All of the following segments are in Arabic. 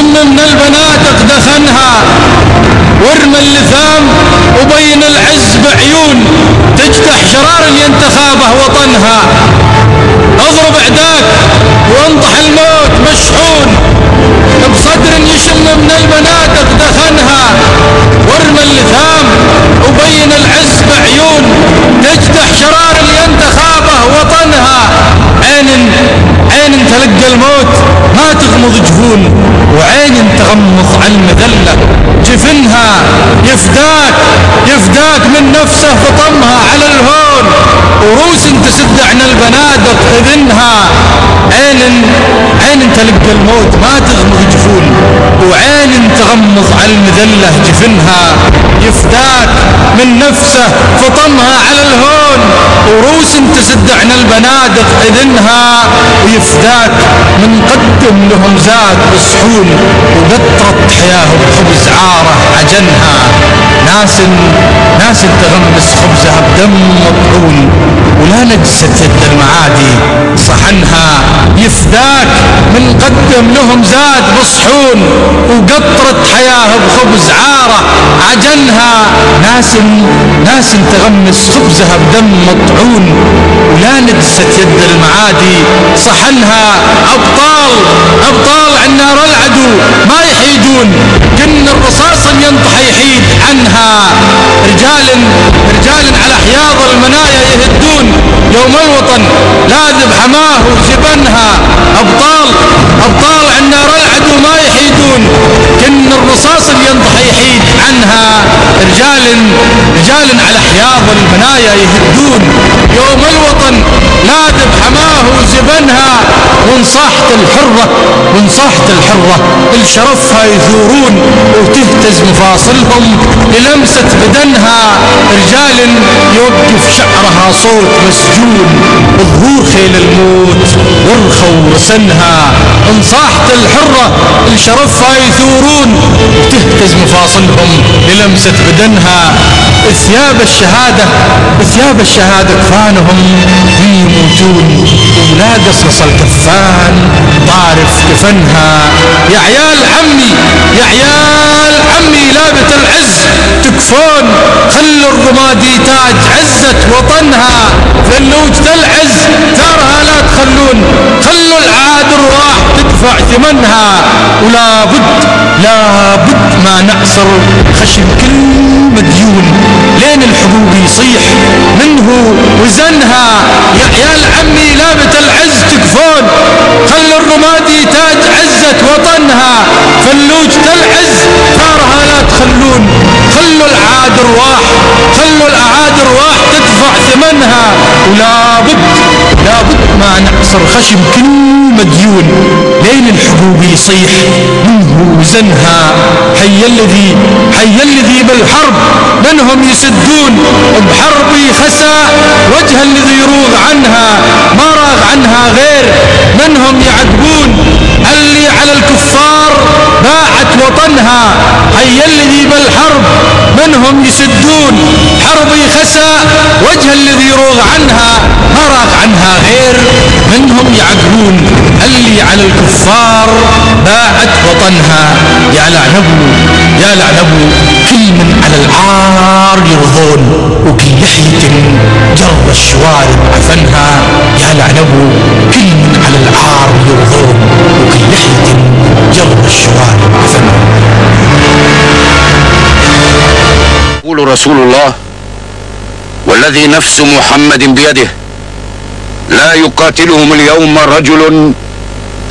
سن من البنات اقدخنها. وارمى اللثام وبين العز بعيون. تجتح شرار ينتخابه وطنها. جفنها يفداك يفداك من نفسه فطمها على الهون. وروس تسد عن البنادق اذنها. عين عين تلقى الموت ما تغمض جفون. وعين تغمض على المذلة جفنها. يفداك من نفسه فطمها على الهون. وروس تسد عن البنادق اذنها ويفداك من قدم لهم زاد بصحون وقطرت حياه بخبز عارة عجنها. ناس ناس تغمس خبزها بدم مطعون ولا نجست يد المعادي صحنها. يفداك من قدم لهم زاد بصحون وقطرت حياه بخبز عارة عجنها. ناس ناس تغمس خبزها بدم مطعون ولا نجست يد المعادي صحنها أبطال أبطال عن نار العدو ما يحيدون. كن الرصاص ينطح يحيد عنها. رجال رجال على حياض المنايا يهدون. يوم الوطن لاذب حماه وجبنها ابطال أبطال كن الرصاص ينطح يحيد عنها رجال رجال على حياض المنايا يهدون يوم الوطن. لاذب حماه وجبنها وانصاحت الحرة وانصاحت الحرة. الشرفها يثورون وتهتز مفاصلهم للمسة بدنها. رجال يوقف شعرها صوت مسجون ظهور خيل الموت ورخوا وسنها. انصاحت الحرة الشرفها يثورون وتهتز مفاصلهم للمسة بدنها. ثياب الشهادة ثياب الشهادة كفانهم يموتون ولا قصص الكفان طارف كفنها. يا عيال عمي يا عيال عمي لابت العز تكفون. خلوا الرمادي تاج عزة وطنها. فلوج العز ثارها لا تخلون. خلوا العاد تدفع ثمنها ولا بد لا بد ما نعصر خشم كل مديون. لين الحبوب يصيح منه وزنها. يا عيال عمي لابت العز تكفون. خلوا الرمادي تاج عزة وطنها. فلوج العز ثارها لا تخلون. خلوا العاد رواح خلوا الاعاد رواح تدفع ثمنها. ولا بد لا بد ما نعصر خشم كل مديون لين الحبوب يصيح منه وزنها حي الذي حي الذي بالحرب منهم يسدون؟ بحربي خسى وجه الذي يروغ عنها. ما راغ عنها غير منهم يعذبون اللي على الكفار باعت وطنها. حي الذي بالحرب منهم يسدون؟ حربي خسى وجه الذي يروغ عنها راغ عنها غير منهم يعقلون اللي على الكفار باعت وطنها. يا لعنبو يا لعنبو كل من على العار يرضون وكل لحية جر الشوارب عفنها. يا لعنبو كل من على العار يرضون وكل لحية جر الشوارب عفنها. يقول رسول الله والذي نفس محمد بيده. لا يقاتلهم اليوم رجل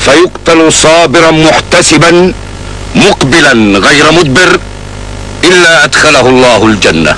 فيقتل صابرا محتسبا مقبلا غير مدبر إلا أدخله الله الجنة.